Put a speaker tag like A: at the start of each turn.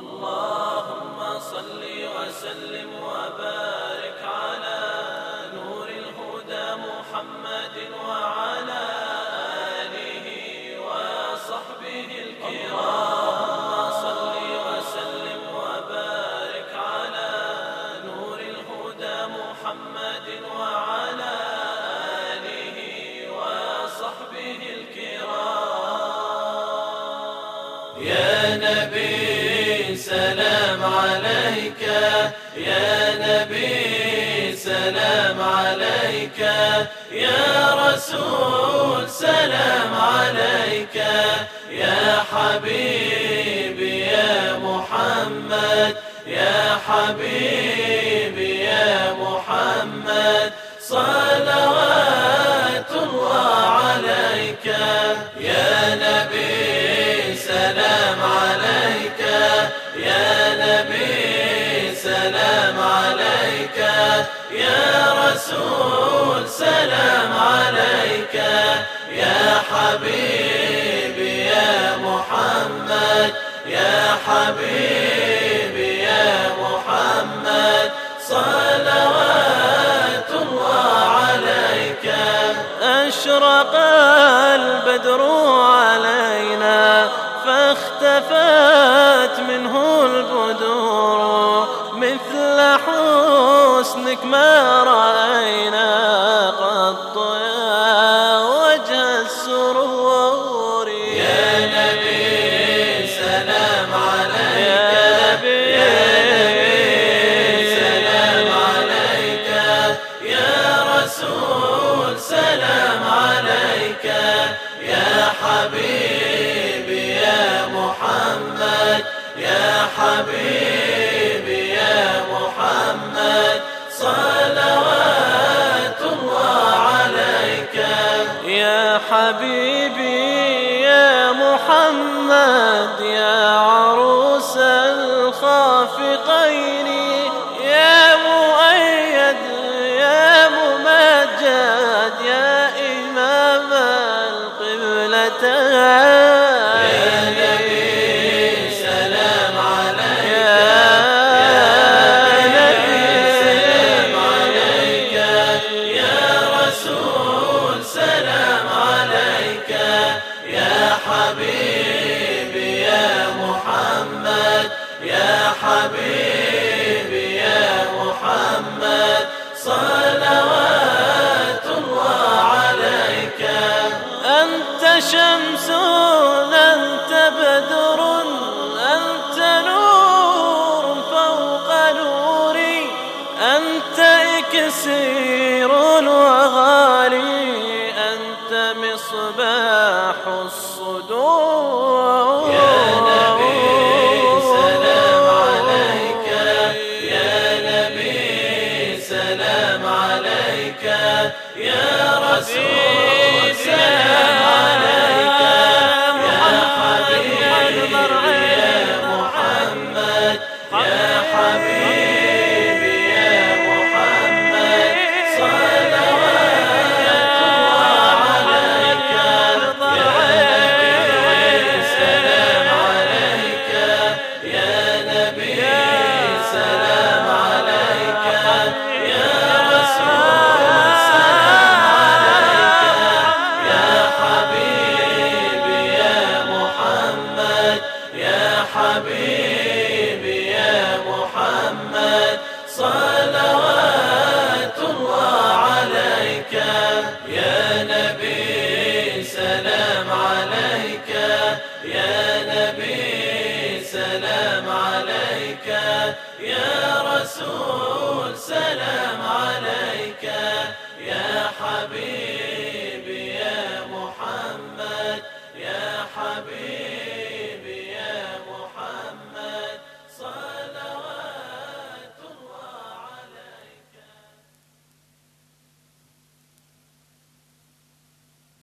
A: اللهم صل وسلم وبارك على نور الهدى محمد وعلى آله وصحبه الكرام. اللهم صل وسلم وبارك على نور الهدى محمد وعلى آله وصحبه الكرام. يا نبي عليك يا نبي سلام عليك يا رسول سلام عليك يا حبيبي يا محمد يا حبيبي عليك يا رسول سلام عليك يا حبيبي يا محمد يا حبيبي يا محمد صلوات الله عليك. أشرق البدر علينا فاختفت منه البدور حسنك ما رأينا قط يا وجه السرور. يا نبي سلام عليك. يا نبي سلام عليك. يا رسول سلام عليك. يا حبيبي حبيبي يا محمد يا عروس الخافقين يا مؤيد يا ممجد يا إمام القبلتين حبيبي يا محمد يا حبيبي يا محمد صلوات الله عليك أنت شمس أنت بدر أنت نور فوق نوري أنت إكسير عليك يا رسول سلام عليك يا رسول سلام عليك.